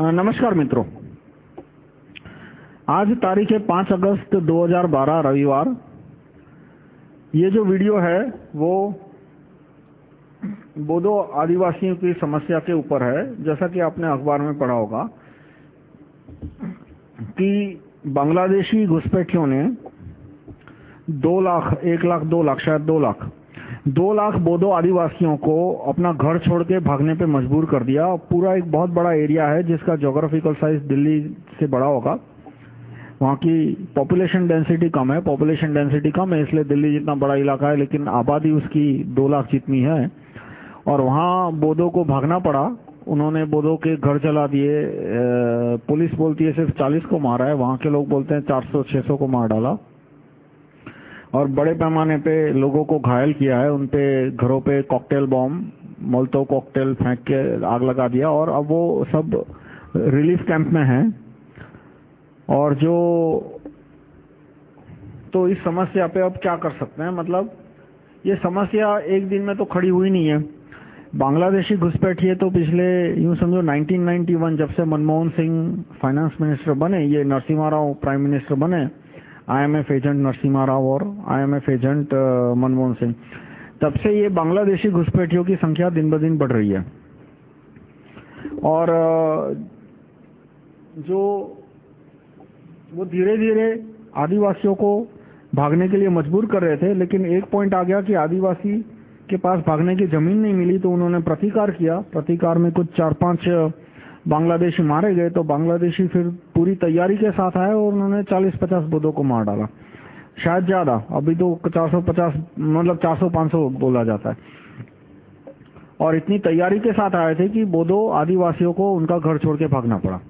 नमस्कार मित्रों। आज तारीख है 5 अगस्त 2012 रविवार। ये जो वीडियो है, वो बोधो आदिवासियों की समस्या के ऊपर है। जैसा कि आपने अखबार में पढ़ा होगा कि बांग्लादेशी घुसपैठियों ने दो लाख, एक लाख, दो लाख, शायद दो लाख दो लाख बोधो आदिवासियों को अपना घर छोड़ के भागने पे मजबूर कर दिया। पूरा एक बहुत बड़ा एरिया है जिसका जोग्राफिकल साइज़ दिल्ली से बड़ा होगा। वहाँ की पॉपुलेशन डेंसिटी कम है पॉपुलेशन डेंसिटी कम है, इसलिए दिल्ली जितना बड़ा इलाका है, लेकिन आबादी उसकी दो लाख जितनी है। और वहाँ बोधो को भागना पड़ा। उन्होंने बोधो के घर जला दिए। पुलिस बोलती है, सिर्फ़ 40 को मारा है। वहाँ के लोग बोलते हैं 400-600 को मार डाला। और बड़े पैमाने पे लोगों को घायल किया है। उन पे घरों पे कॉकटेल बॉम्ब मोल्तो कॉकटेल फेंक के आग लगा दिया और अब वो सब रिलीफ कैंप में हैं। और जो तो इस समस्या पे अब क्या कर सकते हैं? मतलब ये समस्या एक दिन में तो खड़ी हुई नहीं है। बांग्लादेशी घुसपैठिए तो पिछले, यूँ समझो 1991 जब से मनमोहन सिंह फाइनेंस मिनिस्टर बने, ये नरसिम्हा राव प्राइम मिनिस्टर बने आईएमएफ एजेंट नरसिम्हा राव और आईएमएफ एजेंट मनमोहन सिंह। तब से ये बांग्लादेशी घुसपैठियों की संख्या दिन ब दिन बढ़ रही है। और जो वो धीरे धीरे आदिवासियों को भागने के लिए मजबूर कर रहे थे, लेकिन एक पॉइंट आ गया कि आदिवासी के पास भागने की ज़मीन नहीं मिली तो उन्होंने प्रतिकार किया। प्रतिकार में कुछ चार पाँच बांग्लादेशी मारे गए तो बांग्लादेशी फिर पूरी तैयारी के साथ आए और उन्होंने 40-50 बुद्धों को मार डाला। शायद ज़्यादा, अभी तो 450 मतलब 400-500 बोला जाता है। और इतनी तैयारी के साथ आए थे कि बोधो आदिवासियों को उनका घर छोड़ के भागना पड़ा।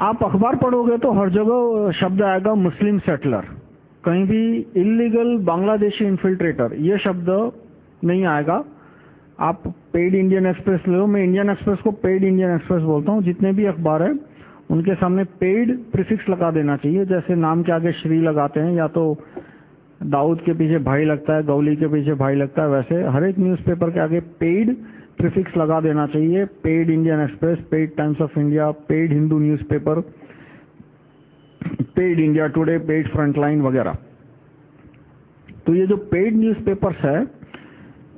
आप अखबार पढ़ोगे तो हर जगह शब्द आएगा मुस्लिम सेटलर, कहीं भी इलीगल बांग्लादेशी इन्फिल्ट्रेटर, ये शब्द नहीं आएगा। आप पेड इंडियन एक्सप्रेस लो मैं इंडियन एक्सप्रेस को पेड इंडियन एक्सप्रेस बोलता हूँ। जितने भी अखबार है, उनके सामने पेड प्रिफिक्स लगा देना चाहिए। जैसे नाम के आगे श्री लगाते हैं, या तो दाऊद के पीछे भाई लगता है, गौली के पीछे भाई लगता है, वैसे हर एक न्यूज़पेपर के आगे पेड प्रिफिक्स लगा देना चाहिए। Paid Indian Express paid Times of India paid Hindu newspaper paid India Today paid Frontline वगैरह। तो ये जो पेड न्यूज़ न्यूज़पेपर्स है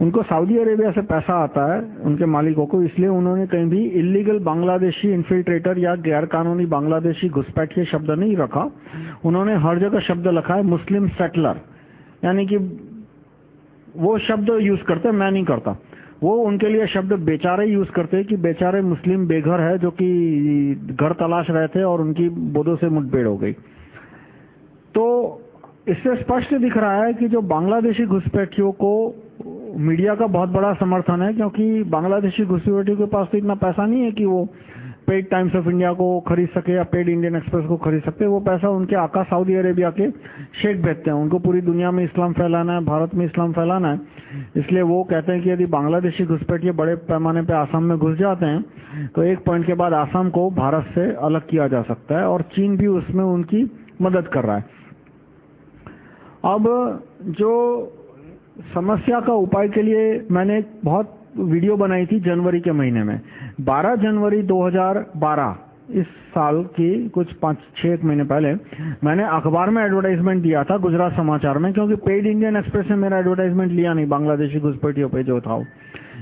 उनको सऊदी अरेबिया से पैसा आता है, उनके मालिकों को, इसलिए उन्होंने कहीं भी इलीगल बांग्लादेशी इन्फिल्ट्रेटर या गैर कानूनी बांग्लादेशी घुसपैठ ये शब्द नहीं रखा। उन्होंने हर जगह शब्द लिखा है, मुस्लिम सेटलर। यानी कि वो शब्द यूज़ करते मैं नहीं करता। वो उनके लिए शब्द बेचारे यूज़ करते कि बेचारे मुस्लिम बेघर है जो कि घर तलाश रहे थे और उनकी बोधों से मुठभेड़ हो गई। तो इससे स्पष्ट दिख रहा है कि जो बांग्लादेशी घुसपैठियों को मीडिया का बहुत बड़ा समर्थन है, क्योंकि बांग्लादेशी घुसपैठियों के पास तो इतना पैसा नहीं है कि वो पेड टाइम्स ऑफ़ इंडिया को खरीद सके या पेड इंडियन एक्सप्रेस को खरीद सकते वो पैसा उनके आका सऊदी अरेबिया के शेख भेजते हैं। उनको पूरी दुनिया में इस्लाम फैलाना है, भारत में इस्लाम फैलाना है। इसलिए वो कहते हैं कि यदि बांग्लादेशी घुसपैठिए बड़े पैमाने पर आसाम में घुस जाते हैं तो एक पॉइंट के बाद आसाम को भारत से अलग किया जा सकता है और चीन भी उसमें उनकी मदद कर रहा है। अब जो समस्या का उपाय के लिए मैंने एक बहुत वीडियो बनाई थी जनवरी के महीने में। 12 जनवरी 2012 इस साल की कुछ पाँच, छह महीने पहले, मैंने अखबार में एडवर्टाइजमेंट दिया था गुजरात समाचार में, क्योंकि पेड इंडियन एक्सप्रेस ने मेरा एडवर्टाइजमेंट लिया नहीं, बांग्लादेशी घुसपैठियों पे जो था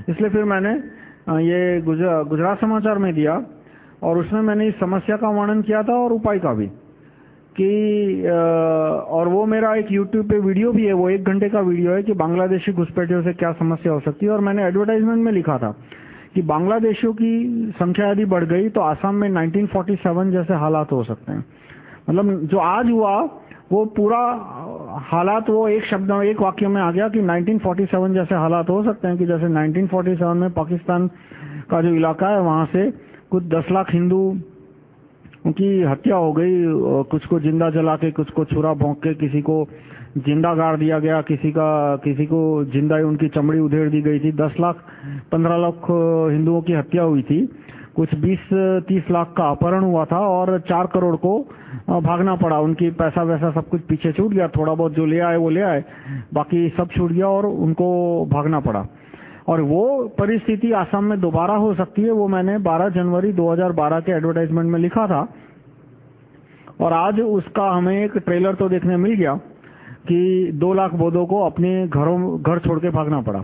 इसलिए फिर मैंने ये गुजरात समाचार में दिया, और उसमें मैंने इस समस्या का वर्णन किया था और उपाय का भी। कि और वो मेरा एक YouTube पे वीडियो भी है, वो एक घंटे का वीडियो है कि बांग्लादेशी घुसपैठियों से क्या समस्या हो सकती है। और मैंने एडवर्टाइजमेंट में लिखा था कि बांग्लादेशियों की संख्या यदि बढ़ गई तो आसाम में 1947 जैसे हालात हो सकते हैं। मतलब जो आज हुआ, वो पूरा हालात, वो एक शब्द में एक वाक्य में आ गया कि 1947 जैसे हालात हो सकते हैं कि जैसे 1947 में पाकिस्तान का जो इलाका है, वहाँ से कुछ 10 लाख हिंदू उनकी हत्या हो गई कुछ को ज़िंदा जला के, कुछ को छुरा भोंक के, किसी को ज़िंदा गाड़ दिया गया, किसी का, किसी को ज़िंदा ही उनकी चमड़ी उधेड़ दी गई थी। दस लाख, पंद्रह लाख हिंदुओं की हत्या हुई थी। कुछ बीस, तीस लाख का अपहरण हुआ था और चार करोड़ को भागना पड़ा। उनकी पैसा वैसा सब कुछ पीछे छूट गया, थोड़ा बहुत जो ले आए, वो ले आए, बाकी सब छूट गया और उनको भागना पड़ा। और वो परिस्थिति आसाम में दोबारा हो सकती है, वो मैंने 12 जनवरी 2012 के एडवर्टाइजमेंट में लिखा था। और आज उसका हमें एक ट्रेलर तो देखने मिल गया कि दो लाख बोधों को अपने घरों, घर छोड़ के भागना पड़ा।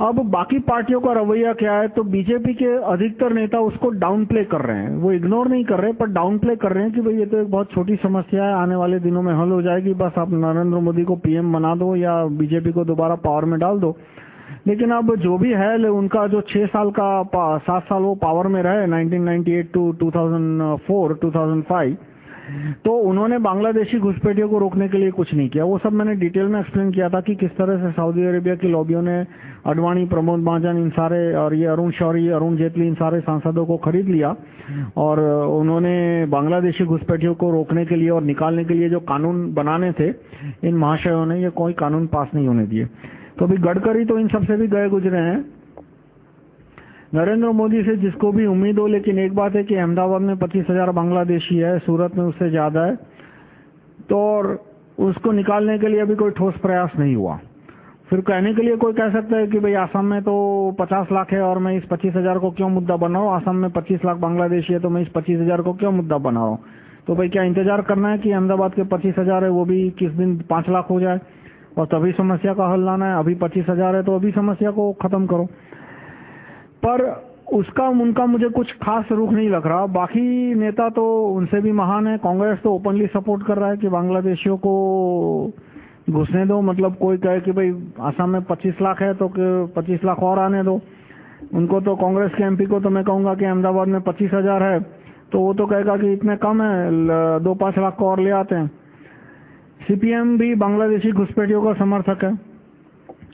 अब बाकी पार्टियों का रवैया क्या है? तो बीजेपी के अधिकतर नेता उसको डाउन प्ले कर रहे हैं। वो इग्नोर नहीं कर रहे, पर डाउन प्ले कर रहे हैं कि भाई ये तो एक बहुत छोटी समस्या है, आने वाले दिनों में हल हो जाएगी, बस आप नरेंद्र मोदी को पीएम बना दो या बीजेपी को दोबारा पावर में डाल दो। लेकिन अब जो भी है उनका जो छह साल का सात साल वो पावर में रहे 1998 टू 2004 2005 तो उन्होंने बांग्लादेशी घुसपैठियों को रोकने के लिए कुछ नहीं किया। वो सब मैंने डिटेल में एक्सप्लेन किया था कि किस तरह से सऊदी अरेबिया की लॉबियों ने अडवाणी प्रमोद महाजन इन सारे, और ये अरुण शौरी अरुण जेटली इन सारे सांसदों को खरीद लिया और उन्होंने बांग्लादेशी घुसपैठियों को रोकने के लिए और निकालने के लिए जो कानून बनाने थे, इन महाशयों ने ये कोई कानून पास नहीं होने दिए। तो अभी गडकरी तो इन सबसे भी गए गुजरे हैं। नरेंद्र मोदी से जिसको भी उम्मीद हो, लेकिन एक बात है कि अहमदाबाद में पच्चीस हज़ार बांग्लादेशी है, सूरत में उससे ज़्यादा है। तो और उसको निकालने के लिए अभी कोई ठोस प्रयास नहीं हुआ। फिर कहने के लिए कोई कह सकता है कि भाई, आसाम में तो 50 लाख है और मैं इस पच्चीस हज़ार को क्यों मुद्दा बना रहा हूँ आसाम में 25 लाख बांग्लादेशी है तो मैं इस पच्चीस हज़ार को क्यों मुद्दा बना रहा हूँ तो भाई, क्या इंतज़ार करना है कि अहमदाबाद के पच्चीस हज़ार है, वो भी किस दिन पाँच लाख हो जाए? और तभी समस्या का हल लाना है। अभी पच्चीस हज़ार है तो अभी समस्या को खत्म करो। पर उसका, उनका मुझे कुछ खास रुख नहीं लग रहा। बाकी नेता तो उनसे भी महान है। कांग्रेस तो ओपनली सपोर्ट कर रहा है कि बांग्लादेशियों को घुसने दो। मतलब कोई कहे कि भाई, आसाम में 25 लाख है तो 25 लाख और आने दो। उनको तो कांग्रेस के एमपी को तो मैं कहूँगा कि अहमदाबाद में पच्चीस हज़ार है। तो वो तो कहेगा कि इतने कम है दो पाँच लाख को और ले आते हैं। सीपीएम भी बांग्लादेशी घुसपैठियों का समर्थक है।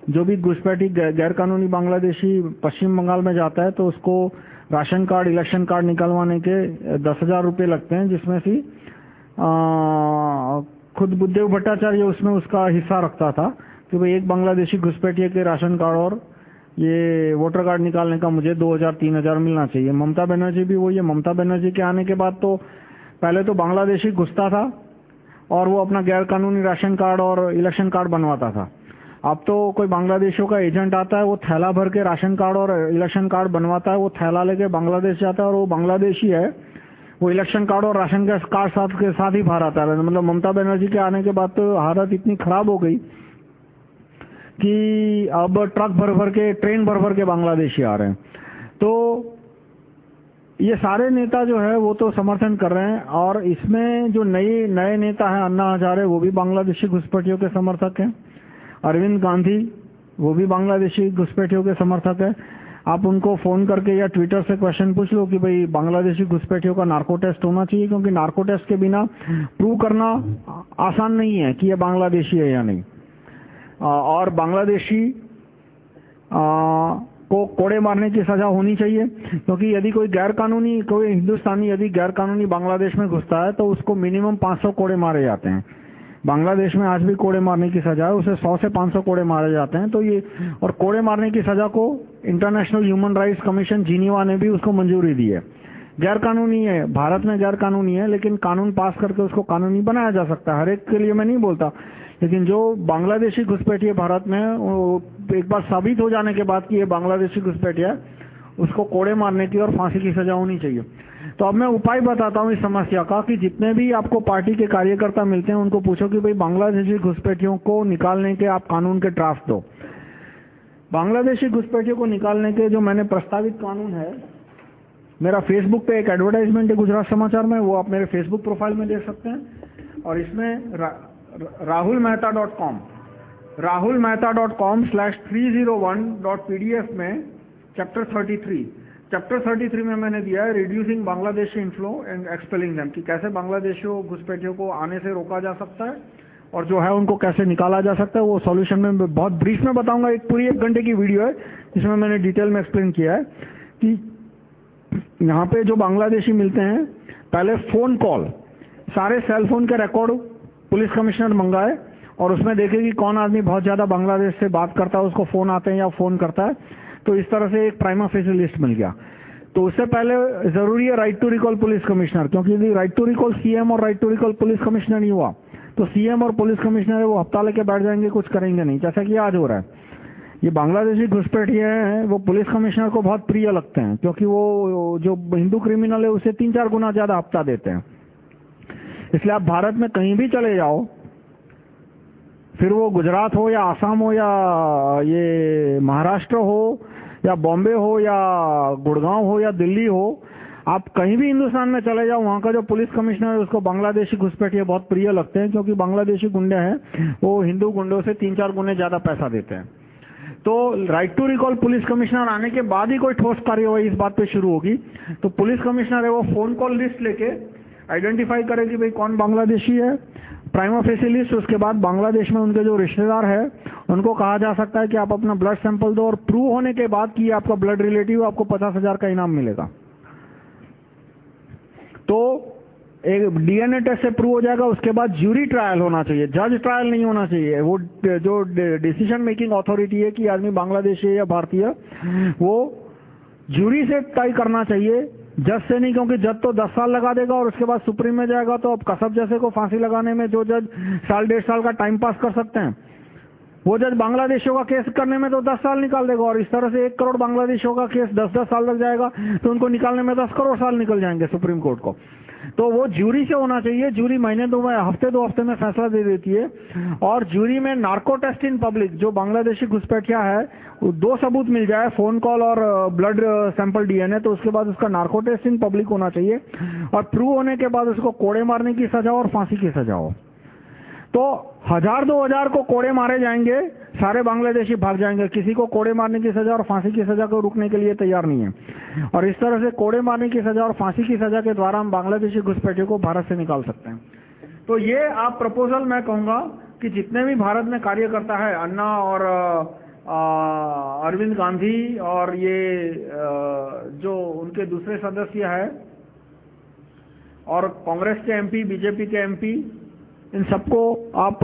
जो भी घुसपैठी गैरकानूनी बांग्लादेशी पश्चिम बंगाल में जाता है तो उसको राशन कार्ड, इलेक्शन कार्ड निकलवाने के दस हज़ार रुपये लगते हैं, जिसमें से खुद बुद्धदेव भट्टाचार्य उसमें उसका हिस्सा रखता था कि भाई एक बांग्लादेशी घुसपैठिए के राशन कार्ड और ये वोटर कार्ड निकालने का मुझे दो हज़ार, तीन हज़ार मिलना चाहिए। ममता बनर्जी भी वही है। ममता बनर्जी के आने के बाद तो पहले तो बांग्लादेशी घुसता था और वो अपना गैर कानूनी राशन कार्ड और इलेक्शन कार्ड बनवाता था। अब तो कोई बांग्लादेशियों का एजेंट आता है, वो थैला भर के राशन कार्ड और इलेक्शन कार्ड बनवाता है, वो थैला लेके बांग्लादेश जाता है और वो बांग्लादेशी है, वो इलेक्शन कार्ड और राशन कार्ड साथ के साथ ही बाहर आता है। मतलब ममता बनर्जी के आने के बाद तो हालत इतनी खराब हो गई कि अब ट्रक भर भर के, ट्रेन भर भर के बांग्लादेशी आ रहे हैं। तो ये सारे नेता जो है, वो तो समर्थन कर रहे हैं और इसमें जो नए नए नेता है अन्ना हजारे, वो भी बांग्लादेशी घुसपैठियों के समर्थक हैं। अरविंद गांधी, वो भी बांग्लादेशी घुसपैठियों के समर्थक है। आप उनको फ़ोन करके या ट्विटर से क्वेश्चन पूछ लो कि भाई, बांग्लादेशी घुसपैठियों का नार्को टेस्ट होना चाहिए, क्योंकि नार्को टेस्ट के बिना प्रूव करना आसान नहीं है कि ये बांग्लादेशी है या नहीं। और बांग्लादेशी को कोड़े मारने की सजा होनी चाहिए। क्योंकि यदि कोई गैर कानूनी कोई हिंदुस्तानी यदि गैर कानूनी बांग्लादेश में घुसता है तो उसको मिनिमम 500 कोड़े मारे जाते हैं। बांग्लादेश में आज भी कोड़े मारने की सजा है, उसे 100 से 500 कोड़े मारे जाते हैं। तो ये, और कोड़े मारने की सजा को international human rights commission Geneva ने भी उसको मंजूरी दी है। गैर कानूनी है। भारत में गैर कानूनी है, लेकिन कानून पास करके उसको कानूनी बनाया जा सकता है। हर एक के लिए मैं नहीं बोलता। लेकिन जो बांग्लादेशी घुसपैठी है भारत में, वो एक बार साबित हो जाने के बाद कि ये बांग्लादेशी घुसपैठी है, उसको कोड़े मारने की और फांसी की सजा होनी चाहिए। तो अब मैं उपाय बताता हूँ इस समस्या का कि जितने भी आपको पार्टी के कार्यकर्ता मिलते हैं, उनको पूछो कि भाई, बांग्लादेशी घुसपैठियों को निकालने के आप कानून के ड्राफ्ट दो। बांग्लादेशी घुसपैठियों को निकालने के जो मैंने प्रस्तावित कानून है मेरा फेसबुक पे एक एडवर्टाइजमेंट है गुजरात समाचार में वो आप मेरे फेसबुक प्रोफ़ाइल में देख सकते हैं। और इसमें रा, Rahul Mehta dot com Rahul Mehta dot com slash three zero one dot P D F में चैप्टर थर्टी थ्री चैप्टर 33 में मैंने दिया है reducing Bangladeshi inflow and expelling them कि कैसे बांग्लादेशियों घुसपैठियों को आने से रोका जा सकता है और जो है उनको कैसे निकाला जा सकता है वो सॉल्यूशन में बहुत ब्रीफ में बताऊँगा। एक पूरी एक घंटे की वीडियो है जिसमें मैंने डिटेल में एक्सप्लेन किया है कि यहाँ पे जो बांग्लादेशी मिलते हैं, पहले फ़ोन कॉल सारे सेल फ़ोन के रिकॉर्ड पुलिस कमिश्नर मंगाए और उसमें देखे कि कौन आदमी बहुत ज़्यादा बांग्लादेश से बात करता है, उसको फ़ोन आते हैं या फ़ोन करता है तो इस तरह से एक प्राइमा फेस लिस्ट मिल गया। तो उससे पहले ज़रूरी है right to recall police commissioner क्योंकि यदि राइट टू रिकॉल सीएम और right to recall police commissioner नहीं हुआ तो सीएम और पुलिस कमिश्नर वो हफ़्ता लेके बैठ जाएँगे, कुछ करेंगे नहीं, जैसा कि आज हो रहा है। ये बांग्लादेशी घुसपैठिए हैं, वो पुलिस कमिश्नर को बहुत प्रिय लगते हैं, क्योंकि वो, जो हिंदू क्रिमिनल है, उसे तीन चार गुना ज़्यादा हफ़्ता देते हैं। इसलिए आप भारत में कहीं भी चले जाओ, फिर वो गुजरात हो या आसाम हो या ये महाराष्ट्र हो, या बॉम्बे हो या गुड़गांव हो या दिल्ली हो, आप कहीं भी हिंदुस्तान में चले जाओ, वहाँ का जो पुलिस कमिश्नर है, उसको बांग्लादेशी घुसपैठिए बहुत प्रिय लगते हैं, क्योंकि बांग्लादेशी गुंडे हैं, वो हिंदू गुंडों से तीन चार गुने ज़्यादा पैसा देते हैं। तो right to recall police commissioner आने के बाद ही कोई ठोस कार्यवाही इस बात पे शुरू होगी। तो पुलिस कमिश्नर है वो फ़ोन कॉल लिस्ट लेके आइडेंटिफाई करे कि भाई कौन बांग्लादेशी है प्राइमा फेसिलिस्ट उसके बाद बांग्लादेश में उनके जो रिश्तेदार है, उनको कहा जा सकता है कि आप अपना ब्लड सैंपल दो और प्रूव होने के बाद कि आपका ब्लड रिलेटिव आपको पचास हज़ार का इनाम मिलेगा। तो एक डीएनए टेस्ट से प्रूव हो जाएगा, उसके बाद ज्यूरी ट्रायल होना चाहिए। जज ट्रायल नहीं होना चाहिए। वो जो डिसीज़न मेकिंग अथॉरिटी है कि आदमी बांग्लादेशी है या भारतीय, वो ज्यूरी से तय करना चाहिए। जज से नहीं, क्योंकि जज तो 10 साल लगा देगा और उसके बाद सुप्रीम में जाएगा तो अब कसब जैसे को फांसी लगाने में जो जज साल, डेढ़ साल का टाइम पास कर सकते हैं। वो जज बांग्लादेशियों का केस करने में तो 10 साल निकाल देगा और इस तरह से एक करोड़ बांग्लादेशियों का केस 10-10 साल लग जाएगा तो उनको निकालने में 10 करोड़ साल निकल जाएँगे सुप्रीम कोर्ट को। तो वो जूरी से होना चाहिए। जूरी महीने दो हफ़्ते दो हफ़्ते में फैसला दे देती है। और जूरी में नार्को टेस्ट इन पब्लिक जो बांग्लादेशी घुसपैठिया है दो सबूत मिल जाए फ़ोन कॉल और ब्लड सैंपल डीएनए तो उसके बाद उसका नार्को टेस्ट इन पब्लिक होना चाहिए। और प्रूव होने के बाद उसको कोड़े मारने की सजा और फांसी की सजा हो। तो हज़ार दो हज़ार को कोड़े मारे जाएँगे। सारे बांग्लादेशी भाग जाएँगे। किसी को कोड़े मारने की सजा और फांसी की सजा को रुकने के लिए तैयार नहीं है। और इस तरह से कोड़े मारने की सजा और फांसी की सजा के द्वारा हम बांग्लादेशी घुसपैठियों को भारत से निकाल सकते हैं। तो ये आप प्रपोजल मैं कहूँगा कि जितने भी भारत में कार्यकर्ता है अन्ना और अरविंद गांधी और ये आ, जो उनके दूसरे सदस्य है और कांग्रेस के एमपी बीजेपी के एमपी इन सबको आप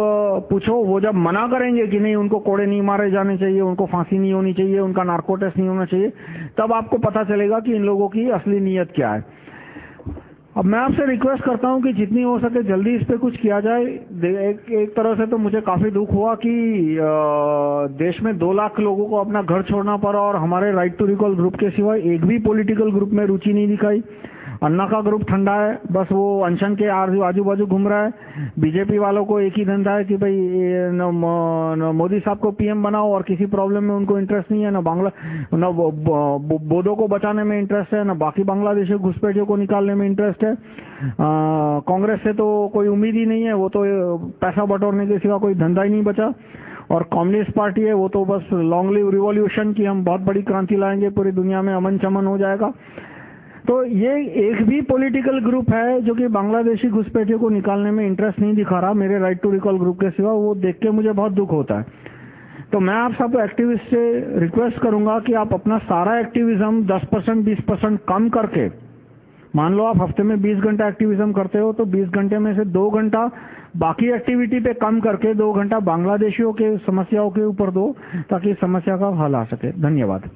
पूछो वो जब मना करेंगे कि नहीं उनको कोड़े नहीं मारे जाने चाहिए उनको फांसी नहीं होनी चाहिए उनका नार्को टेस्ट नहीं होना चाहिए तब आपको पता चलेगा कि इन लोगों की असली नीयत क्या है। अब मैं आपसे रिक्वेस्ट करता हूँ कि जितनी हो सके जल्दी इस पे कुछ किया जाए। एक, एक तरह से तो मुझे काफ़ी दुख हुआ कि देश में दो लाख लोगों को अपना घर छोड़ना पड़ा और हमारे राइट टू रिकॉल ग्रुप के सिवाय एक भी पॉलिटिकल ग्रुप में रुचि नहीं दिखाई। अन्ना का ग्रुप ठंडा है, बस वो अनशन के आजू बाजू घूम रहा है। बीजेपी वालों को एक ही धंधा है कि भाई मोदी साहब को पीएम बनाओ और किसी प्रॉब्लम में उनको इंटरेस्ट नहीं है, ना बांग्ला न बोधो को बचाने में इंटरेस्ट है, ना बाकी बांग्लादेशी घुसपैठियों को निकालने में इंटरेस्ट है। कांग्रेस से तो कोई उम्मीद ही नहीं है, वो तो पैसा बटोरने के सिवा कोई धंधा ही नहीं बचा। और कम्युनिस्ट पार्टी है, वो तो बस लॉन्ग लिव रिवॉल्यूशन की हम बहुत बड़ी क्रांति लाएँगे, पूरी दुनिया में अमन चमन हो जाएगा। तो ये एक भी पॉलिटिकल ग्रुप है जो कि बांग्लादेशी घुसपैठियों को निकालने में इंटरेस्ट नहीं दिखा रहा, मेरे राइट टू रिकॉल ग्रुप के सिवा, वो देख के मुझे बहुत दुख होता है। तो मैं आप सब एक्टिविस्ट से रिक्वेस्ट करूँगा कि आप अपना सारा एक्टिविज्म 10 परसेंट, बीस परसेंट कम करके, मान लो आप हफ़्ते में 20 घंटा एक्टिविज्म करते हो तो 20 घंटे में से दो घंटा बाकी एक्टिविटी पे कम करके, दो घंटा बांग्लादेशियों के समस्याओं के ऊपर दो, ताकि समस्या का हल आ सके। धन्यवाद।